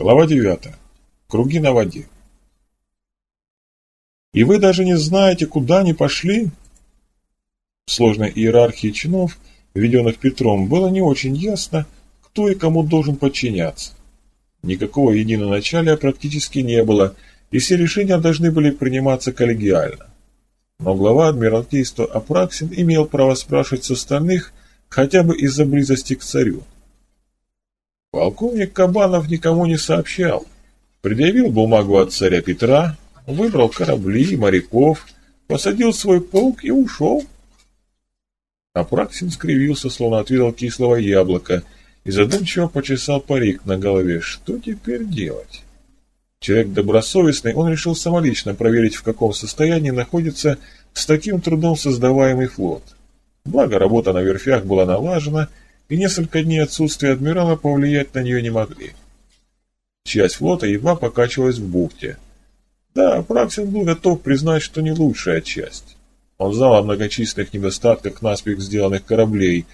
Глава 9. Круги на воде. И вы даже не знаете, куда они пошли? В сложной иерархии чинов, введенных Петром, было не очень ясно, кто и кому должен подчиняться. Никакого единоначалия практически не было, и все решения должны были приниматься коллегиально. Но глава Адмиралтейства Апраксин имел право спрашивать с остальных хотя бы из-за близости к царю. Полковник Кабанов никому не сообщал. Предъявил бумагу от царя Петра, выбрал корабли, моряков, посадил свой полк и ушел. Апраксин скривился, словно отведал кислого яблока, и задумчиво почесал парик на голове. Что теперь делать? Человек добросовестный, он решил самолично проверить, в каком состоянии находится с таким трудом создаваемый флот. Благо, работа на верфях была налажена, и несколько дней отсутствия адмирала повлиять на нее не могли. Часть флота едва покачивалась в бухте. Да, Праксин был готов признать, что не лучшая часть. Он знал о многочисленных недостатках наспех сделанных кораблей,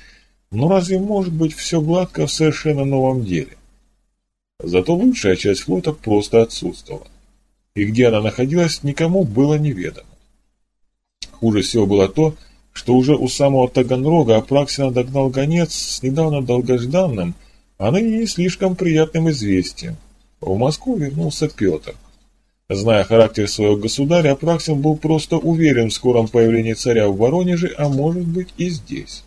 но разве может быть все гладко в совершенно новом деле? Зато лучшая часть флота просто отсутствовала. И где она находилась, никому было неведомо. Хуже всего было то, что уже у самого Таганрога Апраксина догнал гонец с недавно долгожданным, а ныне не слишком приятным известием. В Москву вернулся Петр. Зная характер своего государя, Апраксин был просто уверен в скором появлении царя в Воронеже, а может быть и здесь.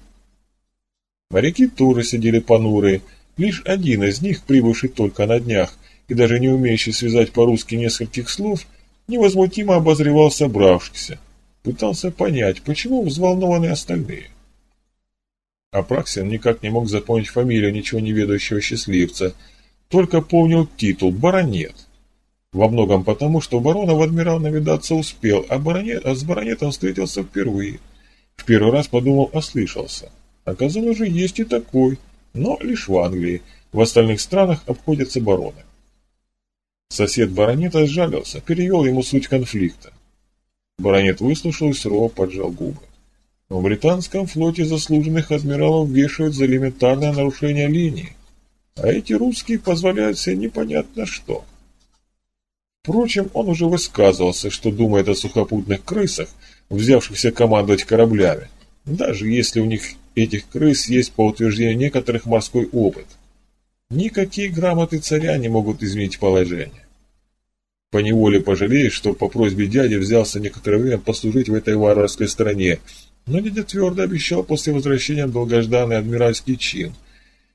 Моряки тоже сидели понурые, лишь один из них, прибывший только на днях и даже не умеющий связать по-русски нескольких слов, невозмутимо обозревал собравшихся пытался понять, почему взволнованы остальные. Апраксин никак не мог запомнить фамилию ничего не ведающего счастливца, только помнил титул «баронет». Во многом потому, что барона в адмирал навидаться успел, а, баронет, а с баронетом встретился впервые. В первый раз подумал, ослышался. Оказалось же, есть и такой, но лишь в Англии. В остальных странах обходятся бароны. Сосед баронета сжалился, перевел ему суть конфликта. Баронет выслушал и сурово поджал губы. В британском флоте заслуженных адмиралов вешают за элементарное нарушение линии, а эти русские позволяют себе непонятно что. Впрочем, он уже высказывался, что думает о сухопутных крысах, взявшихся командовать кораблями, даже если у них этих крыс есть по утверждению некоторых морской опыт. Никакие грамоты царя не могут изменить положение. Поневоле пожалеешь, что по просьбе дяди взялся некоторое время послужить в этой варварской стране, но дядя твердо обещал после возвращения долгожданный адмиральский чин,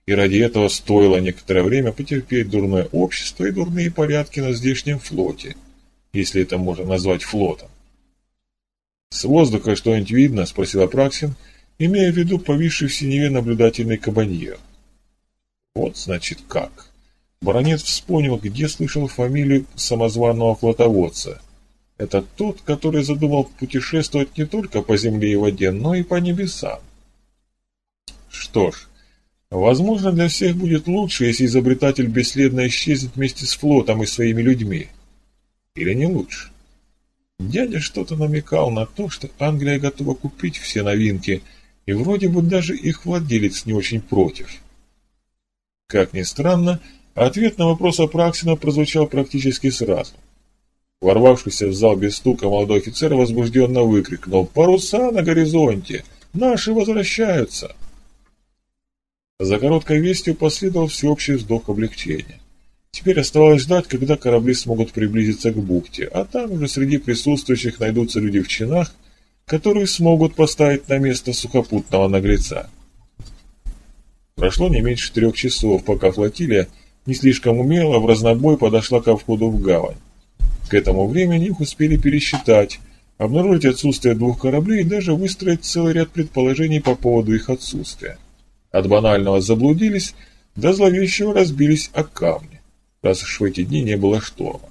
и ради этого стоило некоторое время потерпеть дурное общество и дурные порядки на здешнем флоте, если это можно назвать флотом. «С воздуха что-нибудь видно?» – спросил Апраксин, имея в виду повисший в синеве наблюдательный кабаньер. «Вот, значит, как». Баронет вспомнил, где слышал фамилию самозваного флотоводца. Это тот, который задумал путешествовать не только по земле и воде, но и по небесам. Что ж, возможно, для всех будет лучше, если изобретатель бесследно исчезнет вместе с флотом и своими людьми. Или не лучше? Дядя что-то намекал на то, что Англия готова купить все новинки, и вроде бы даже их владелец не очень против. Как ни странно, Ответ на вопрос Апраксина прозвучал практически сразу. Ворвавшийся в зал без стука молодой офицер возбужденно выкрикнул «Паруса на горизонте! Наши возвращаются!» За короткой вестью последовал всеобщий вздох облегчения. Теперь оставалось ждать, когда корабли смогут приблизиться к бухте, а там уже среди присутствующих найдутся люди в чинах, которые смогут поставить на место сухопутного наглеца. Прошло не меньше трех часов, пока флотилия не слишком умело в разнобой подошла ко входу в гавань. К этому времени их успели пересчитать, обнаружить отсутствие двух кораблей и даже выстроить целый ряд предположений по поводу их отсутствия. От банального заблудились, до зловещего разбились о камни, раз уж в эти дни не было шторма.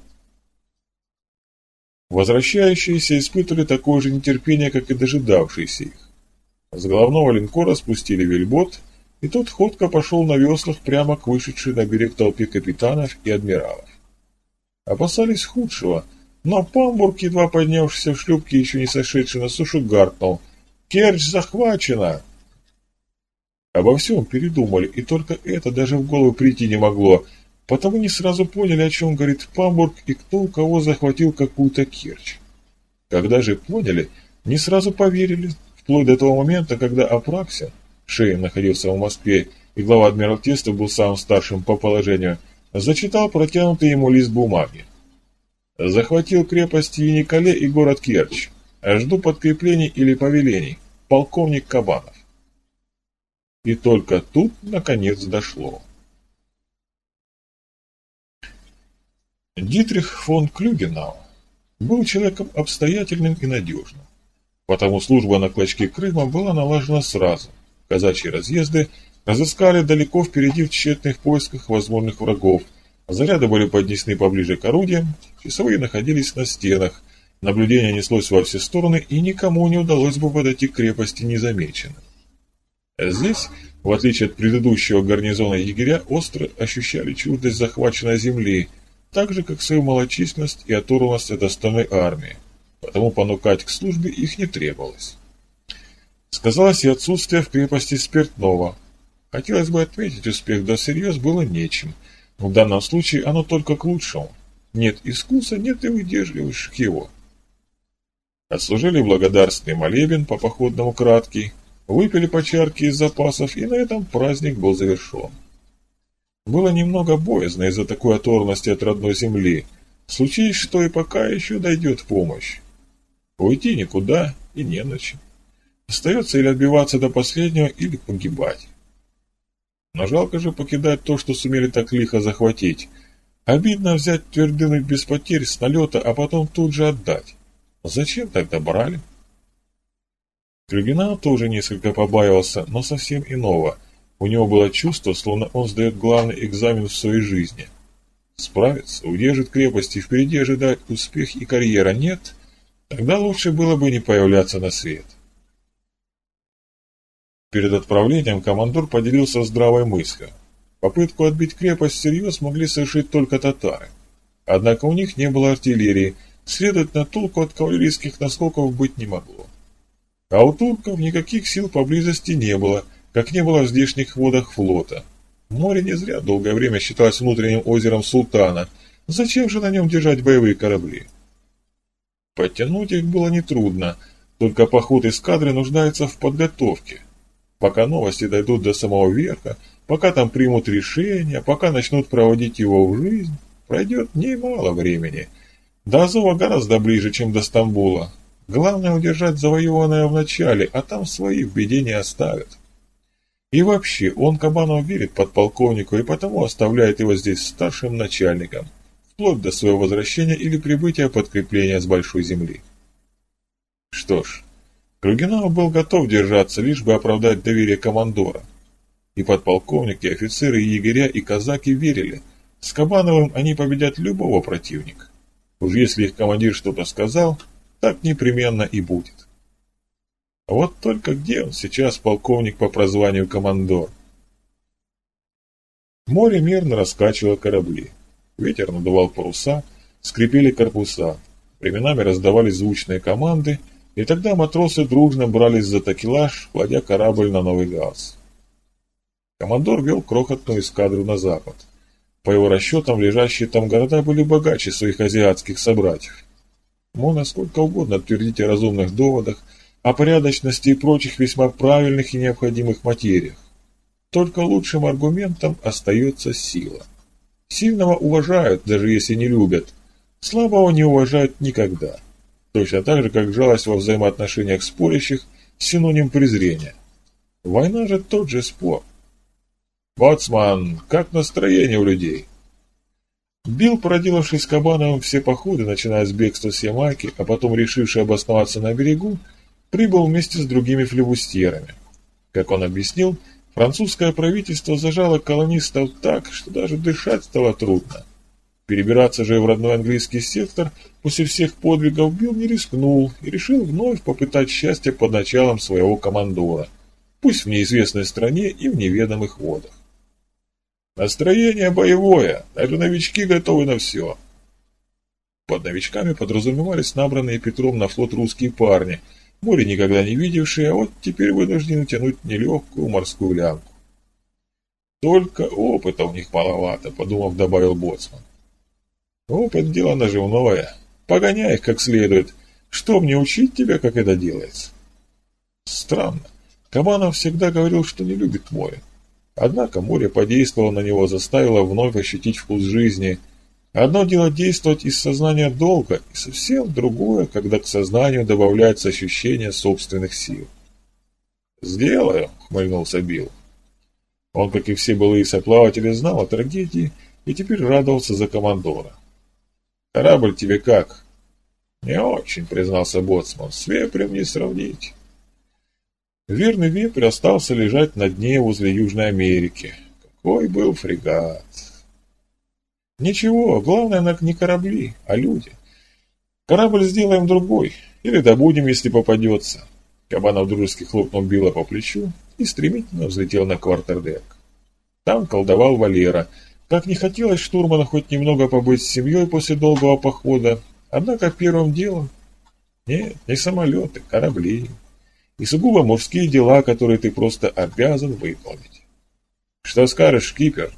Возвращающиеся испытывали такое же нетерпение, как и дожидавшиеся их. С головного линкора спустили вельбот – и тот ходко пошел на веслах прямо к вышедшей на берег толпе капитанов и адмиралов. Опасались худшего, но Памбург, едва поднявшийся в шлюпке, еще не сошедший на сушу, гаркнул «Керчь захвачена!» Обо всем передумали, и только это даже в голову прийти не могло, потому не сразу поняли, о чем говорит Памбург и кто у кого захватил какую-то Керчь. Когда же поняли, не сразу поверили, вплоть до того момента, когда Апраксин, Шейн находился в Москве, и глава Адмиралтейства был самым старшим по положению, зачитал протянутый ему лист бумаги. Захватил крепости Яникале и город Керчь. Жду подкреплений или повелений. Полковник Кабанов. И только тут, наконец, дошло. Дитрих фон Клюгенау был человеком обстоятельным и надежным. Потому служба на клочке Крыма была налажена сразу. Казачьи разъезды разыскали далеко впереди в тщетных поисках возможных врагов. Заряды были поднесены поближе к орудиям, часовые находились на стенах, наблюдение неслось во все стороны, и никому не удалось бы подойти к крепости незамеченным. Здесь, в отличие от предыдущего гарнизона егеря, остро ощущали чуждость захваченной земли – так же, как свою малочисленность и оторванность от остальной армии, потому понукать к службе их не требовалось. Сказалось и отсутствие в крепости спиртного. Хотелось бы отметить успех, да всерьез было нечем. В данном случае оно только к лучшему. Нет искуса, нет и выдерживающих его. Отслужили благодарственный молебен по походному краткий, выпили по чарке из запасов, и на этом праздник был завершен. Было немного боязно из-за такой оторванности от родной земли. Случись что и пока еще дойдет помощь. Уйти никуда и не на чем. Остается или отбиваться до последнего, или погибать. Но жалко же покидать то, что сумели так лихо захватить. Обидно взять твердыны без потерь с налета, а потом тут же отдать. Зачем тогда брали? Клюгина тоже несколько побаивался, но совсем иного – у него было чувство, словно он сдает главный экзамен в своей жизни. Справится, удержит крепость и впереди ожидает успех и карьера нет, тогда лучше было бы не появляться на свет. Перед отправлением командор поделился здравой мыслью. Попытку отбить крепость всерьез могли совершить только татары. Однако у них не было артиллерии, следовательно, толку от кавалерийских наскоков быть не могло. А у турков никаких сил поблизости не было – как не было в здешних водах флота. Море не зря долгое время считалось внутренним озером султана. Зачем же на нем держать боевые корабли? Подтянуть их было нетрудно, только поход эскадры нуждается в подготовке. Пока новости дойдут до самого верха, пока там примут решение, пока начнут проводить его в жизнь, пройдет немало времени. До Азова гораздо ближе, чем до Стамбула. Главное удержать завоеванное в начале, а там свои в беде не оставят. И вообще, он Кабанов верит подполковнику и потому оставляет его здесь старшим начальником, вплоть до своего возвращения или прибытия подкрепления с Большой Земли. Что ж, Кругинов был готов держаться, лишь бы оправдать доверие командора. И подполковники, офицеры, и егеря и казаки верили, с Кабановым они победят любого противника. Уж если их командир что-то сказал, так непременно и будет. Вот только где он сейчас, полковник по прозванию командор? Море мирно раскачивало корабли. Ветер надувал паруса, скрипели корпуса. Временами раздавались звучные команды, и тогда матросы дружно брались за такелаж, кладя корабль на новый газ. Командор вел крохотную эскадру на запад. По его расчетам, лежащие там города были богаче своих азиатских собратьев. Можно сколько угодно твердить о разумных доводах, о порядочности и прочих весьма правильных и необходимых материях. Только лучшим аргументом остается сила. Сильного уважают, даже если не любят. Слабого не уважают никогда. Точно так же, как жалость во взаимоотношениях спорящих – синоним презрения. Война же тот же спор. «Боцман, как настроение у людей?» Билл, проделавший с Кабановым все походы, начиная с бегства с Ямайки, а потом решивший обосноваться на берегу, прибыл вместе с другими флебустьерами. Как он объяснил, французское правительство зажало колонистов так, что даже дышать стало трудно. Перебираться же в родной английский сектор после всех подвигов Билл не рискнул и решил вновь попытать счастье под началом своего командора, пусть в неизвестной стране и в неведомых водах. Настроение боевое, даже новички готовы на все. Под новичками подразумевались набранные Петром на флот русские парни – Море никогда не видевшие, а вот теперь вынуждены тянуть нелегкую морскую лямку. Только опыта у них маловато, подумав, добавил Боцман. Опыт – дело наживное. Погоняй их как следует. Что мне учить тебя, как это делается? Странно. Кабанов всегда говорил, что не любит море. Однако море подействовало на него, заставило вновь ощутить вкус жизни. Одно дело действовать из сознания долга, и совсем другое, когда к сознанию добавляется ощущение собственных сил. «Сделаю», — хмыльнулся Билл. Он, как и все былые соплаватели, знал о трагедии и теперь радовался за командора. Корабль тебе как? Не очень, признался боцман. С вепрем не сравнить. Верный вепрь остался лежать на дне возле Южной Америки. Какой был фрегат. Ничего, главное не корабли, а люди. Корабль сделаем другой, или добудем, если попадется. Кабанов дружески хлопнул Билла по плечу и стремительно взлетел на квартердек. Там колдовал Валера — как не хотелось штурману хоть немного побыть с семьей после долгого похода, однако первым делом... Нет, не самолеты, корабли. И сугубо мужские дела, которые ты просто обязан выполнить. Что скажешь, кипер?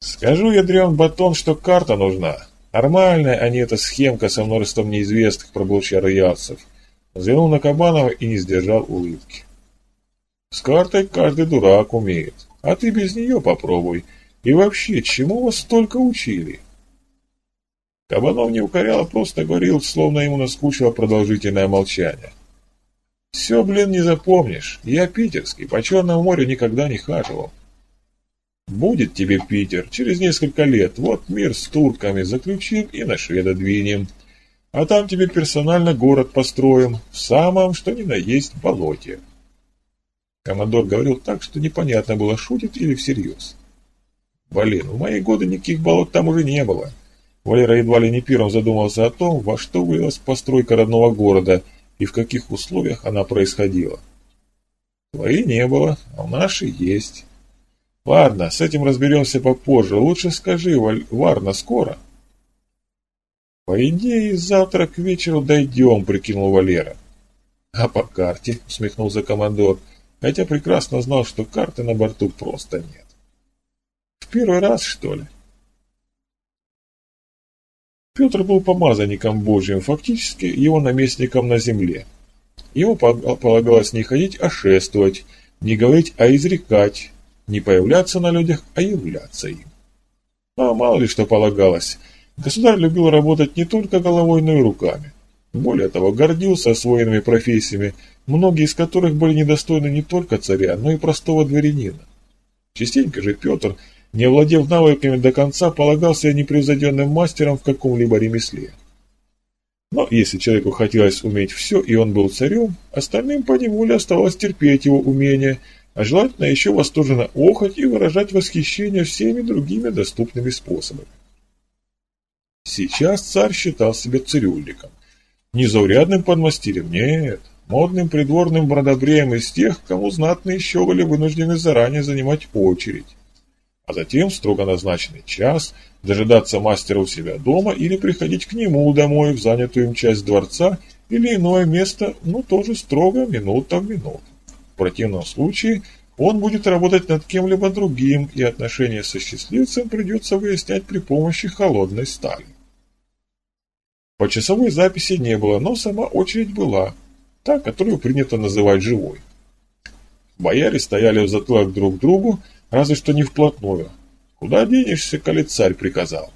Скажу, ядрен батон, что карта нужна. Нормальная, а не эта схемка со множеством неизвестных проболчар ярцев. Взглянул на Кабанова и не сдержал улыбки. С картой каждый дурак умеет, а ты без нее попробуй, и вообще, чему вас столько учили? Кабанов не укорял, а просто говорил, словно ему наскучило продолжительное молчание. Все, блин, не запомнишь. Я питерский, по Черному морю никогда не хаживал. Будет тебе Питер через несколько лет. Вот мир с турками заключим и на шведа двинем. А там тебе персонально город построим, в самом, что ни на есть, болоте. Командор говорил так, что непонятно было, шутит или всерьез. Блин, в мои годы никаких болот там уже не было. Валера едва ли не первым задумался о том, во что вылилась постройка родного города и в каких условиях она происходила. Твои не было, а у нашей есть. Ладно, с этим разберемся попозже. Лучше скажи, Валь... Варна, скоро? По идее, завтра к вечеру дойдем, прикинул Валера. А по карте, усмехнулся командор, хотя прекрасно знал, что карты на борту просто нет. В первый раз, что ли? Петр был помазанником Божьим, фактически его наместником на земле. Ему полагалось не ходить, а шествовать, не говорить, а изрекать, не появляться на людях, а являться им. А мало ли что полагалось. Государь любил работать не только головой, но и руками. Более того, гордился освоенными профессиями, многие из которых были недостойны не только царя, но и простого дворянина. Частенько же Петр – не овладев навыками до конца, полагался непревзойденным мастером в каком-либо ремесле. Но если человеку хотелось уметь все, и он был царем, остальным по неволе оставалось терпеть его умения, а желательно еще восторженно охоть и выражать восхищение всеми другими доступными способами. Сейчас царь считал себя цирюльником. Не заурядным подмастерьем, нет, модным придворным бродобреем из тех, кому знатные щеголи вынуждены заранее занимать очередь а затем в строго назначенный час дожидаться мастера у себя дома или приходить к нему домой в занятую им часть дворца или иное место, ну тоже строго минута в минуту. В противном случае он будет работать над кем-либо другим, и отношения со счастливцем придется выяснять при помощи холодной стали. Почасовой записи не было, но сама очередь была, та, которую принято называть живой. Бояре стояли в затылок друг к другу, разве что не вплотную. Куда денешься, коли царь приказал?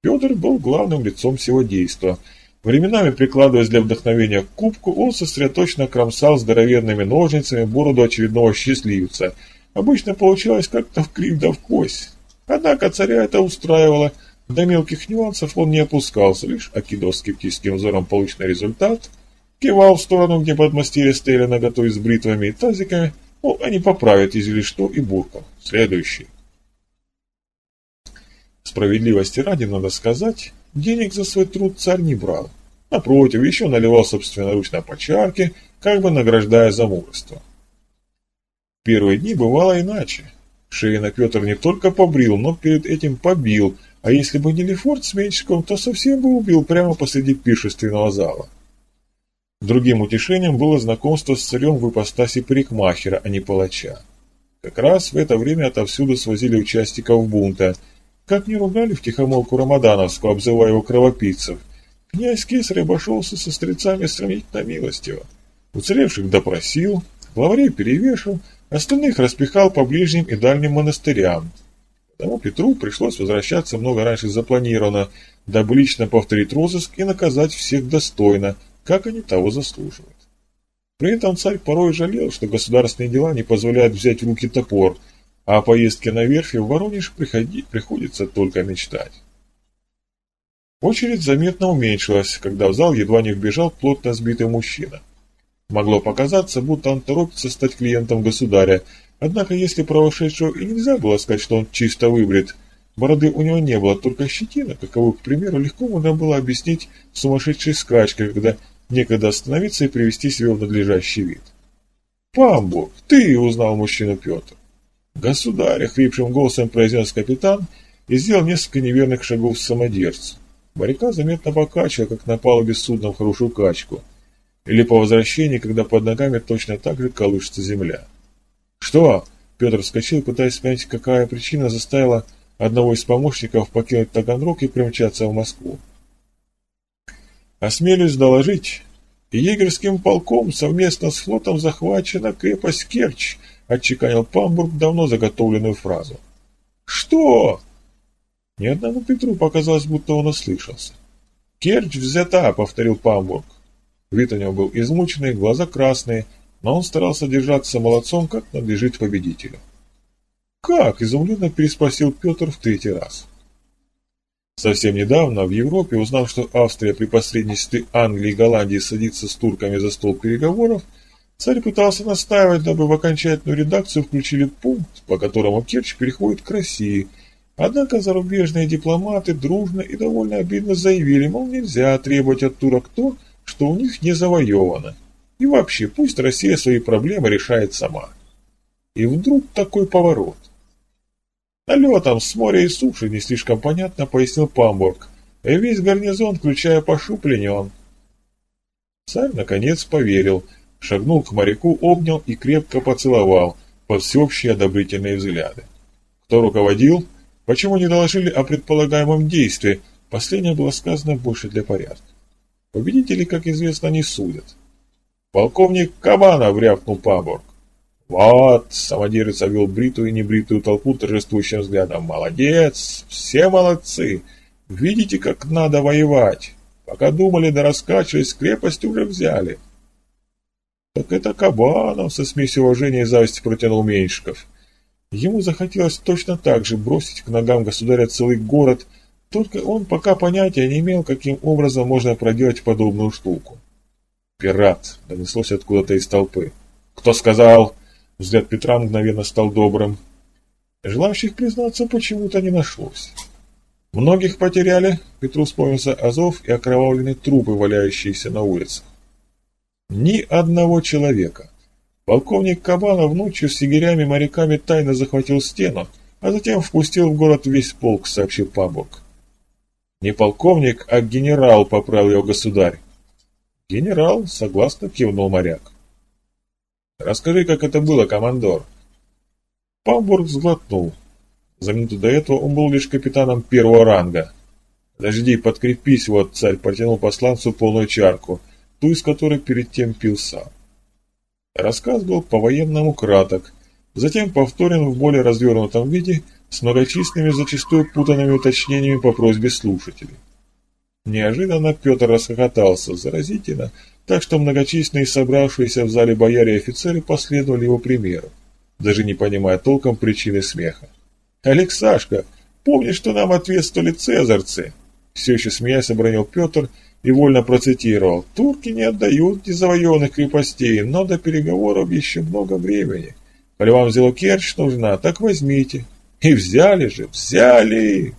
Петр был главным лицом всего действа. Временами, прикладываясь для вдохновения к кубку, он сосредоточенно кромсал здоровенными ножницами бороду очередного счастливца. Обычно получалось как-то в крив да в кость. Однако царя это устраивало. До мелких нюансов он не опускался, лишь окидывал скептическим взором полученный результат, кивал в сторону, где подмастерья стояли наготове с бритвами и тазиками, ну, они поправят, если что, и буркал. Следующий. Справедливости ради надо сказать, денег за свой труд царь не брал. Напротив, еще наливал собственноручно по чарке, как бы награждая за мужество. В первые дни бывало иначе. Шейна Петр не только побрил, но перед этим побил, а если бы не Лефорт с Меньшиком, то совсем бы убил прямо посреди пиршественного зала. Другим утешением было знакомство с царем в ипостаси парикмахера, а не палача. Как раз в это время отовсюду свозили участников бунта. Как не ругали втихомолку Рамадановскую, обзывая его кровопийцев. Князь Кесарь обошелся со стрельцами сравнительно милостиво. Уцелевших допросил, главарей перевешал, остальных распихал по ближним и дальним монастырям. Потому Петру пришлось возвращаться много раньше запланировано, дабы лично повторить розыск и наказать всех достойно, как они того заслуживают. При этом царь порой жалел, что государственные дела не позволяют взять в руки топор, а о поездке на верфи в Воронеж приходить приходится только мечтать. Очередь заметно уменьшилась, когда в зал едва не вбежал плотно сбитый мужчина. Могло показаться, будто он торопится стать клиентом государя, однако если про вошедшего и нельзя было сказать, что он чисто выбрит, бороды у него не было, только щетина, каковую, к примеру, легко можно было объяснить сумасшедшей скачкой, когда некогда остановиться и привести себя в надлежащий вид. «Памбур, ты!» — узнал мужчину Петр. «Государь!» — хрипшим голосом произнес капитан и сделал несколько неверных шагов с самодержцем. Моряка заметно покачивал, как на палубе судна в хорошую качку. Или по возвращении, когда под ногами точно так же колышется земля. «Что?» — Петр вскочил, пытаясь понять, какая причина заставила одного из помощников покинуть Таганрог и примчаться в Москву. Осмелюсь доложить, егерским полком совместно с флотом захвачена крепость Керчь, отчеканил Памбург давно заготовленную фразу. Что? Ни одному Петру показалось, будто он ослышался. «Керчь взята», — повторил Памбург. Вид у него был измученный, глаза красные, но он старался держаться молодцом, как надлежит победителю. «Как?» — изумленно переспросил Петр в третий раз. Совсем недавно в Европе, узнав, что Австрия при посредничестве Англии и Голландии садится с турками за стол переговоров, царь пытался настаивать, дабы в окончательную редакцию включили пункт, по которому Керчь переходит к России – Однако зарубежные дипломаты дружно и довольно обидно заявили, мол, нельзя требовать от турок то, что у них не завоевано. И вообще, пусть Россия свои проблемы решает сама. И вдруг такой поворот. Налетом с моря и суши не слишком понятно, пояснил Памбург. И весь гарнизон, включая Пашу, пленен. Царь, наконец, поверил, шагнул к моряку, обнял и крепко поцеловал под всеобщие одобрительные взгляды. Кто руководил? Почему не доложили о предполагаемом действии? Последнее было сказано больше для порядка. Победители, как известно, не судят. Полковник Кабанов рявкнул Паборг. Вот, самодерец овел бритую и небритую толпу торжествующим взглядом. Молодец, все молодцы. Видите, как надо воевать. Пока думали да раскачивались, крепость уже взяли. Так это Кабанов со смесью уважения и зависти протянул Меньшиков. Ему захотелось точно так же бросить к ногам государя целый город, только он пока понятия не имел, каким образом можно проделать подобную штуку. «Пират!» — донеслось откуда-то из толпы. «Кто сказал?» — взгляд Петра мгновенно стал добрым. Желающих признаться почему-то не нашлось. Многих потеряли, Петру вспомнился Азов и окровавленные трупы, валяющиеся на улицах. Ни одного человека. Полковник Кабанов ночью с егерями-моряками тайно захватил стену, а затем впустил в город весь полк, сообщил Пабок. Не полковник, а генерал, поправил его государь. Генерал, согласно кивнул моряк. Расскажи, как это было, командор. Памбург сглотнул. За минуту до этого он был лишь капитаном первого ранга. «Подожди, подкрепись, вот царь протянул посланцу полную чарку, ту из которой перед тем пил сам. Рассказ был по-военному краток, затем повторен в более развернутом виде с многочисленными, зачастую путанными уточнениями по просьбе слушателей. Неожиданно Петр расхохотался, заразительно, так что многочисленные собравшиеся в зале бояре и офицеры последовали его примеру, даже не понимая толком причины смеха. «Алексашка, помнишь, что нам ответствовали цезарцы?» Все еще смеясь обронил Петр и вольно процитировал. «Турки не отдают незавоеванных крепостей, но до переговоров еще много времени. Коли вам взяло Керчь нужна, так возьмите». И взяли же, взяли!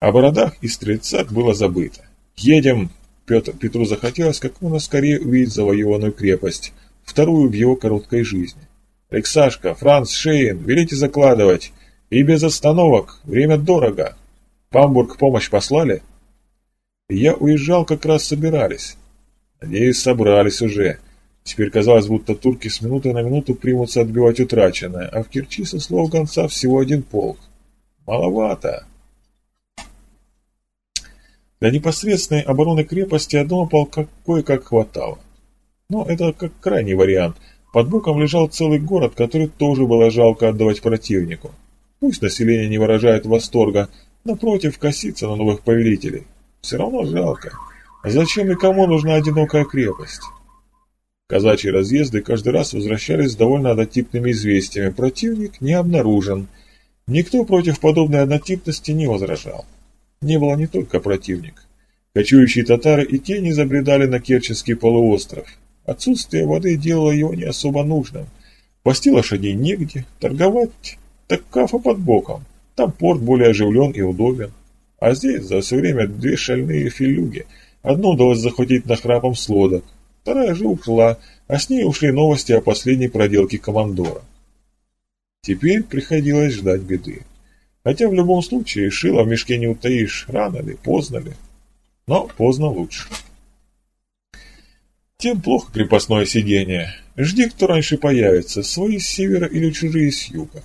О бородах и стрельцах было забыто. «Едем!» Петр, Петру захотелось как можно скорее увидеть завоеванную крепость, вторую в его короткой жизни. «Алексашка, Франц, Шейн, велите закладывать! И без остановок, время дорого! Памбург помощь послали?» Я уезжал, как раз собирались. Надеюсь, собрались уже. Теперь казалось, будто турки с минуты на минуту примутся отбивать утраченное, а в Керчи со слов гонца всего один полк. Маловато. Для непосредственной обороны крепости одного полка кое-как хватало. Но это как крайний вариант. Под боком лежал целый город, который тоже было жалко отдавать противнику. Пусть население не выражает восторга, напротив, косится на новых повелителей. Все равно жалко. А зачем и кому нужна одинокая крепость? Казачьи разъезды каждый раз возвращались с довольно однотипными известиями. Противник не обнаружен. Никто против подобной однотипности не возражал. Не было не только противник. Кочующие татары и те не забредали на Керченский полуостров. Отсутствие воды делало его не особо нужным. Пасти лошадей негде, торговать так кафа под боком. Там порт более оживлен и удобен. А здесь за все время две шальные филюги. Одну удалось захватить на храпом лодок, Вторая же ушла, а с ней ушли новости о последней проделке командора. Теперь приходилось ждать беды. Хотя в любом случае шило в мешке не утаишь, рано ли, поздно ли. Но поздно лучше. Тем плохо крепостное сидение. Жди, кто раньше появится, свои с севера или чужие с юга.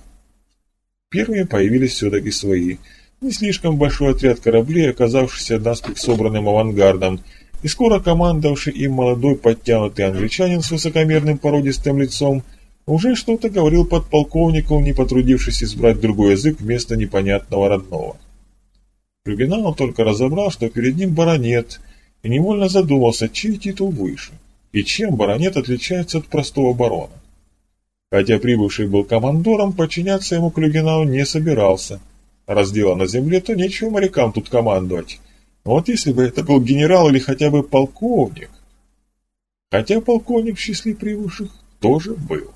Первыми появились все-таки свои. Не слишком большой отряд кораблей, оказавшийся наспех собранным авангардом – и скоро командовавший им молодой подтянутый англичанин с высокомерным породистым лицом уже что-то говорил подполковнику, не потрудившись избрать другой язык вместо непонятного родного. Клюгенау только разобрал, что перед ним баронет, и невольно задумался, чей титул выше, и чем баронет отличается от простого барона. Хотя прибывший был командором, подчиняться ему Клюгенау не собирался. Раз дело на земле, то нечего морякам тут командовать. Вот если бы это был генерал или хотя бы полковник. Хотя полковник в числе прибывших тоже был.